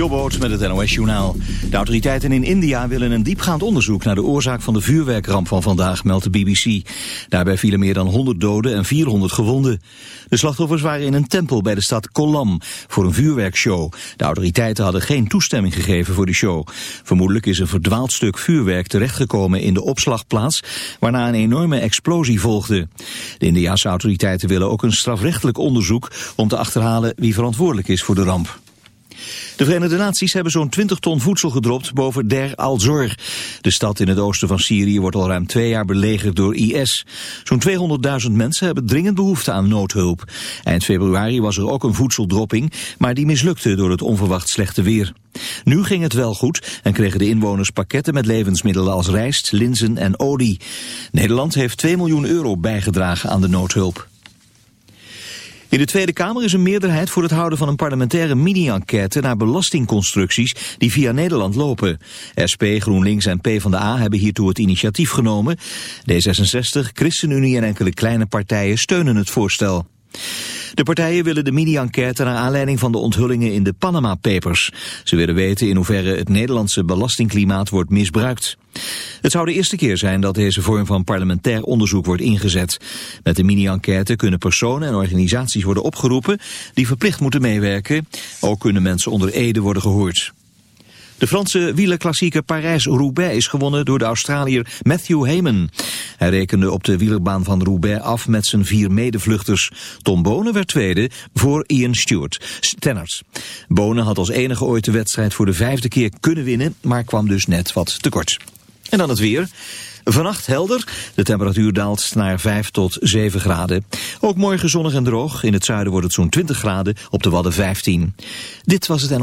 Jobboot met het NOS Journaal. De autoriteiten in India willen een diepgaand onderzoek naar de oorzaak van de vuurwerkramp van vandaag, meldt de BBC. Daarbij vielen meer dan 100 doden en 400 gewonden. De slachtoffers waren in een tempel bij de stad Kollam voor een vuurwerkshow. De autoriteiten hadden geen toestemming gegeven voor de show. Vermoedelijk is een verdwaald stuk vuurwerk terechtgekomen in de opslagplaats, waarna een enorme explosie volgde. De Indiaanse autoriteiten willen ook een strafrechtelijk onderzoek om te achterhalen wie verantwoordelijk is voor de ramp. De Verenigde Naties hebben zo'n 20 ton voedsel gedropt boven Der al-Zor. De stad in het oosten van Syrië wordt al ruim twee jaar belegerd door IS. Zo'n 200.000 mensen hebben dringend behoefte aan noodhulp. Eind februari was er ook een voedseldropping, maar die mislukte door het onverwacht slechte weer. Nu ging het wel goed en kregen de inwoners pakketten met levensmiddelen als rijst, linzen en olie. Nederland heeft 2 miljoen euro bijgedragen aan de noodhulp. In de Tweede Kamer is een meerderheid voor het houden van een parlementaire mini-enquête naar belastingconstructies die via Nederland lopen. SP, GroenLinks en PvdA hebben hiertoe het initiatief genomen. D66, ChristenUnie en enkele kleine partijen steunen het voorstel. De partijen willen de mini-enquête naar aanleiding van de onthullingen in de Panama Papers. Ze willen weten in hoeverre het Nederlandse belastingklimaat wordt misbruikt. Het zou de eerste keer zijn dat deze vorm van parlementair onderzoek wordt ingezet. Met de mini-enquête kunnen personen en organisaties worden opgeroepen die verplicht moeten meewerken. Ook kunnen mensen onder ede worden gehoord. De Franse wielerklassieker Parijs-Roubaix is gewonnen door de Australiër Matthew Heyman. Hij rekende op de wielerbaan van Roubaix af met zijn vier medevluchters. Tom Bonen werd tweede voor Ian Stewart. Stennert. Bonen had als enige ooit de wedstrijd voor de vijfde keer kunnen winnen, maar kwam dus net wat tekort. En dan het weer. Vannacht helder. De temperatuur daalt naar 5 tot 7 graden. Ook morgen zonnig en droog. In het zuiden wordt het zo'n 20 graden. Op de Wadden 15. Dit was het en...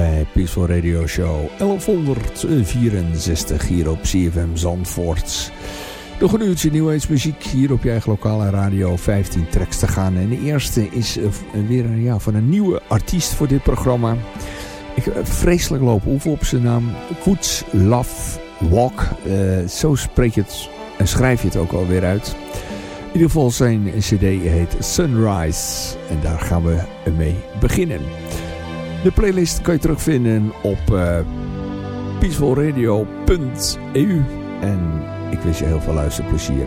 Bij Peaceful Radio Show 1164 hier op CFM Zandvoort. Nog een uurtje New Age muziek hier op je eigen lokale radio. 15 tracks te gaan. En de eerste is uh, weer een, ja, van een nieuwe artiest voor dit programma. Ik heb vreselijk lopen oefen op zijn naam. Woods Love Walk. Zo spreek je het en schrijf je het ook alweer uit. In ieder geval zijn cd heet Sunrise. En daar gaan we mee beginnen. De playlist kan je terugvinden op uh, peacefulradio.eu. En ik wens je heel veel luisterplezier.